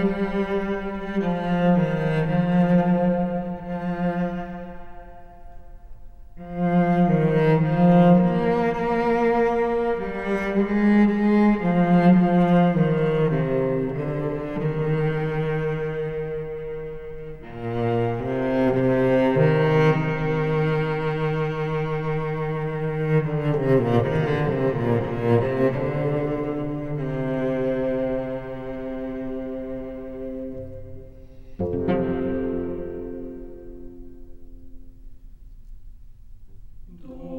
Mm-hmm. Дух.